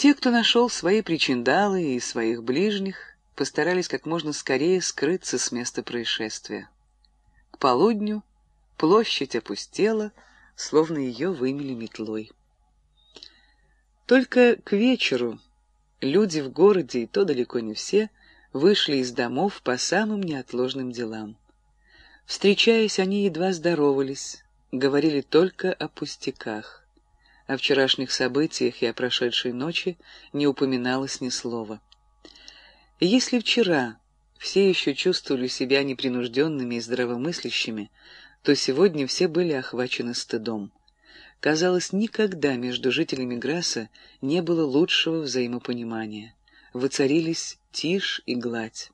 Те, кто нашел свои причиндалы и своих ближних, постарались как можно скорее скрыться с места происшествия. К полудню площадь опустела, словно ее вымели метлой. Только к вечеру люди в городе, и то далеко не все, вышли из домов по самым неотложным делам. Встречаясь, они едва здоровались, говорили только о пустяках. О вчерашних событиях и о прошедшей ночи не упоминалось ни слова. если вчера все еще чувствовали себя непринужденными и здравомыслящими, то сегодня все были охвачены стыдом. Казалось, никогда между жителями Грасса не было лучшего взаимопонимания. Воцарились тишь и гладь.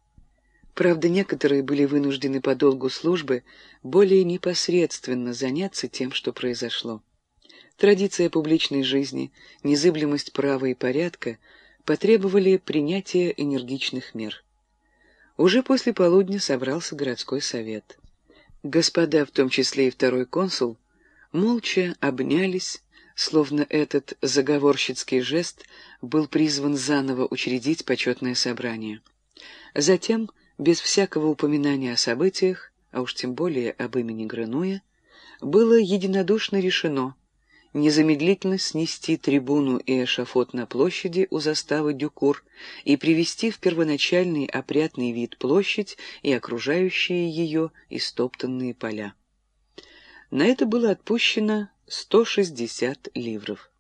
Правда, некоторые были вынуждены по долгу службы более непосредственно заняться тем, что произошло. Традиция публичной жизни, незыблемость права и порядка потребовали принятия энергичных мер. Уже после полудня собрался городской совет. Господа, в том числе и второй консул, молча обнялись, словно этот заговорщицкий жест был призван заново учредить почетное собрание. Затем, без всякого упоминания о событиях, а уж тем более об имени Гренуя, было единодушно решено незамедлительно снести трибуну и эшафот на площади у заставы Дюкур и привести в первоначальный опрятный вид площадь и окружающие ее истоптанные поля. На это было отпущено 160 ливров.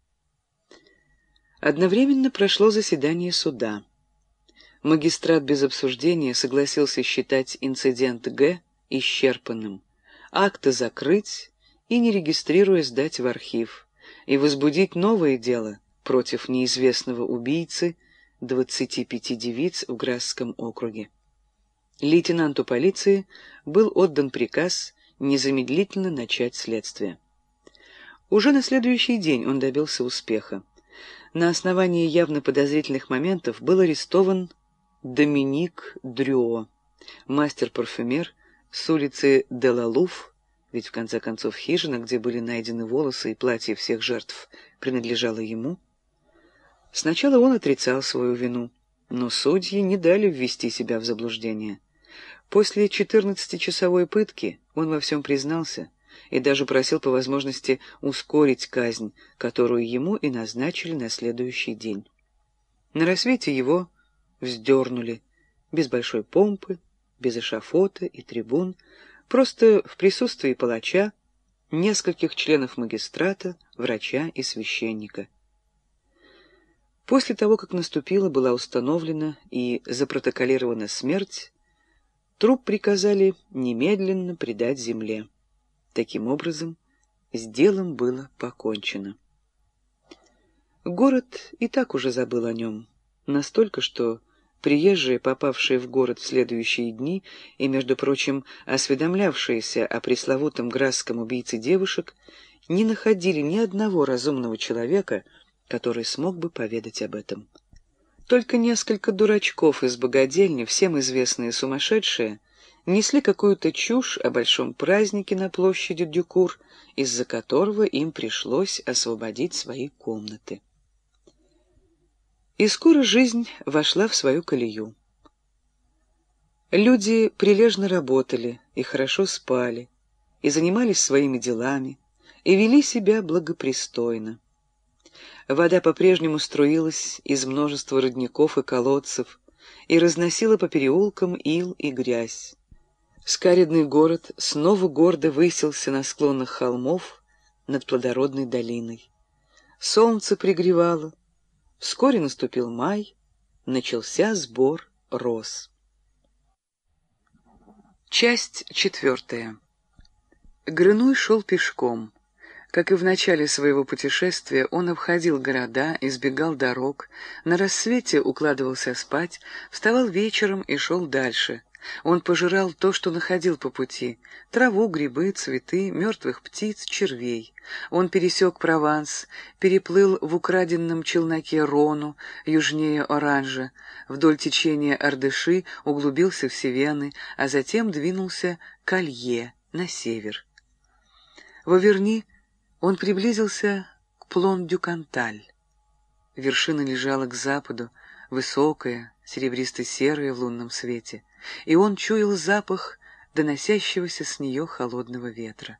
Одновременно прошло заседание суда. Магистрат без обсуждения согласился считать инцидент Г исчерпанным, акты закрыть и, не регистрируя, сдать в архив, и возбудить новое дело против неизвестного убийцы 25 девиц в Грасском округе. Лейтенанту полиции был отдан приказ незамедлительно начать следствие. Уже на следующий день он добился успеха. На основании явно подозрительных моментов был арестован Доминик Дрюо, мастер-парфюмер с улицы Делалуф, ведь в конце концов хижина, где были найдены волосы и платья всех жертв, принадлежала ему. Сначала он отрицал свою вину, но судьи не дали ввести себя в заблуждение. После 14-часовой пытки он во всем признался и даже просил по возможности ускорить казнь, которую ему и назначили на следующий день. На рассвете его вздернули, без большой помпы, без эшафота и трибун, просто в присутствии палача, нескольких членов магистрата, врача и священника. После того, как наступила, была установлена и запротоколирована смерть, Труп приказали немедленно предать земле. Таким образом, с делом было покончено. Город и так уже забыл о нем, настолько, что приезжие, попавшие в город в следующие дни и, между прочим, осведомлявшиеся о пресловутом грасском убийце девушек, не находили ни одного разумного человека, который смог бы поведать об этом. Только несколько дурачков из богадельни, всем известные сумасшедшие, несли какую-то чушь о большом празднике на площади Дюкур, из-за которого им пришлось освободить свои комнаты. И скоро жизнь вошла в свою колею. Люди прилежно работали и хорошо спали, и занимались своими делами, и вели себя благопристойно. Вода по-прежнему струилась из множества родников и колодцев и разносила по переулкам ил и грязь. Скаридный город снова гордо высился на склонах холмов над плодородной долиной. Солнце пригревало. Вскоре наступил май, начался сбор роз. Часть четвертая. Грынуй шел пешком. Как и в начале своего путешествия, он обходил города, избегал дорог, на рассвете укладывался спать, вставал вечером и шел дальше. Он пожирал то, что находил по пути — траву, грибы, цветы, мертвых птиц, червей. Он пересек Прованс, переплыл в украденном челноке Рону, южнее Оранжа, вдоль течения Ардыши углубился в Севены, а затем двинулся к Алье, на север. В Аверни он приблизился к Плон-дю-Канталь. Вершина лежала к западу, высокая, серебристо-серая в лунном свете, и он чуял запах доносящегося с нее холодного ветра.